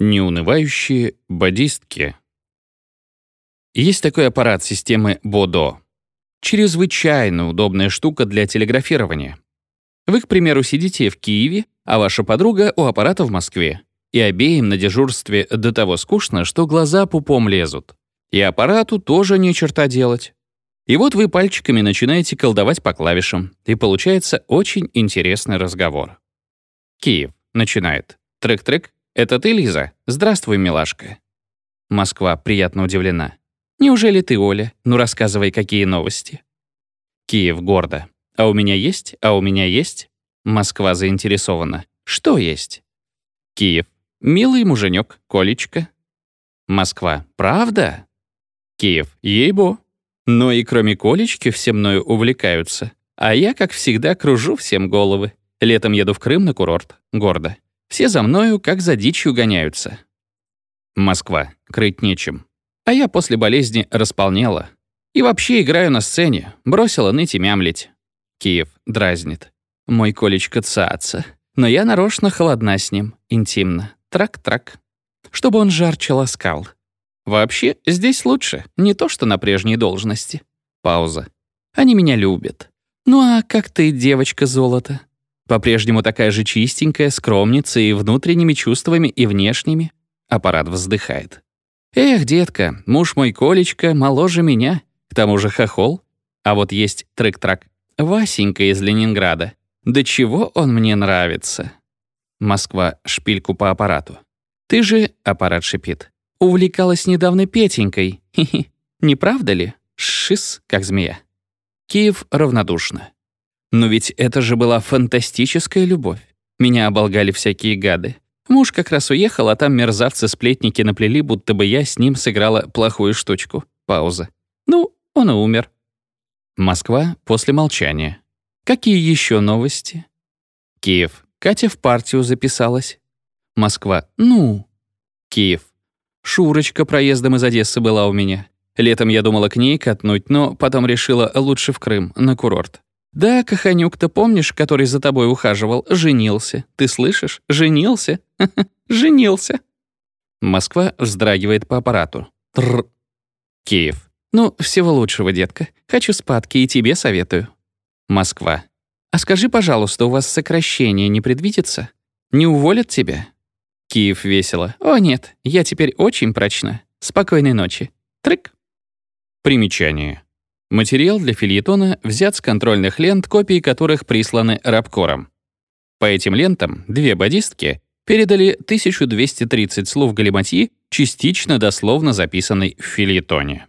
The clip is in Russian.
Неунывающие бодистки. Есть такой аппарат системы Бодо. Чрезвычайно удобная штука для телеграфирования. Вы, к примеру, сидите в Киеве, а ваша подруга у аппарата в Москве. И обеим на дежурстве до того скучно, что глаза пупом лезут. И аппарату тоже не черта делать. И вот вы пальчиками начинаете колдовать по клавишам, и получается очень интересный разговор. Киев начинает. Трек-трек, «Это ты, Лиза? Здравствуй, милашка». Москва приятно удивлена. «Неужели ты, Оля? Ну, рассказывай, какие новости». Киев гордо. «А у меня есть? А у меня есть?» Москва заинтересована. «Что есть?» Киев. «Милый муженек, Колечка». Москва. «Правда?» Киев. «Ей-бо». Но и кроме Колечки все мною увлекаются. А я, как всегда, кружу всем головы. Летом еду в Крым на курорт. Гордо. Все за мною, как за дичью, гоняются. Москва. Крыть нечем. А я после болезни располнела. И вообще играю на сцене. Бросила ныть и мямлить. Киев. Дразнит. Мой Колечка цаца. Но я нарочно холодна с ним. Интимно. Трак-трак. Чтобы он жарче ласкал. Вообще, здесь лучше. Не то, что на прежней должности. Пауза. Они меня любят. Ну а как ты, девочка золото? По-прежнему такая же чистенькая, скромница и внутренними чувствами, и внешними. Аппарат вздыхает. Эх, детка, муж мой Колечка моложе меня, к тому же хохол. А вот есть трек-трак. Васенька из Ленинграда. Да чего он мне нравится. Москва, шпильку по аппарату. Ты же, аппарат шипит, увлекалась недавно Петенькой. Хи-хи. Не правда ли? Шис, как змея. Киев равнодушно. Но ведь это же была фантастическая любовь. Меня оболгали всякие гады. Муж как раз уехал, а там мерзавцы-сплетники наплели, будто бы я с ним сыграла плохую штучку. Пауза. Ну, он и умер. Москва после молчания. Какие еще новости? Киев. Катя в партию записалась. Москва. Ну. Киев. Шурочка проездом из Одессы была у меня. Летом я думала к ней катнуть, но потом решила лучше в Крым, на курорт. «Да, Каханюк-то помнишь, который за тобой ухаживал, женился. Ты слышишь? Женился? Женился!» Москва вздрагивает по аппарату. Тр. Киев. «Ну, всего лучшего, детка. Хочу спадки и тебе советую». Москва. «А скажи, пожалуйста, у вас сокращение не предвидится? Не уволят тебя?» Киев весело. «О, нет, я теперь очень прочна. Спокойной ночи. Трык». Примечание. Материал для фильетона взят с контрольных лент, копии которых присланы рабкором. По этим лентам две бодистки передали 1230 слов галиматьи, частично дословно записанной в фильетоне.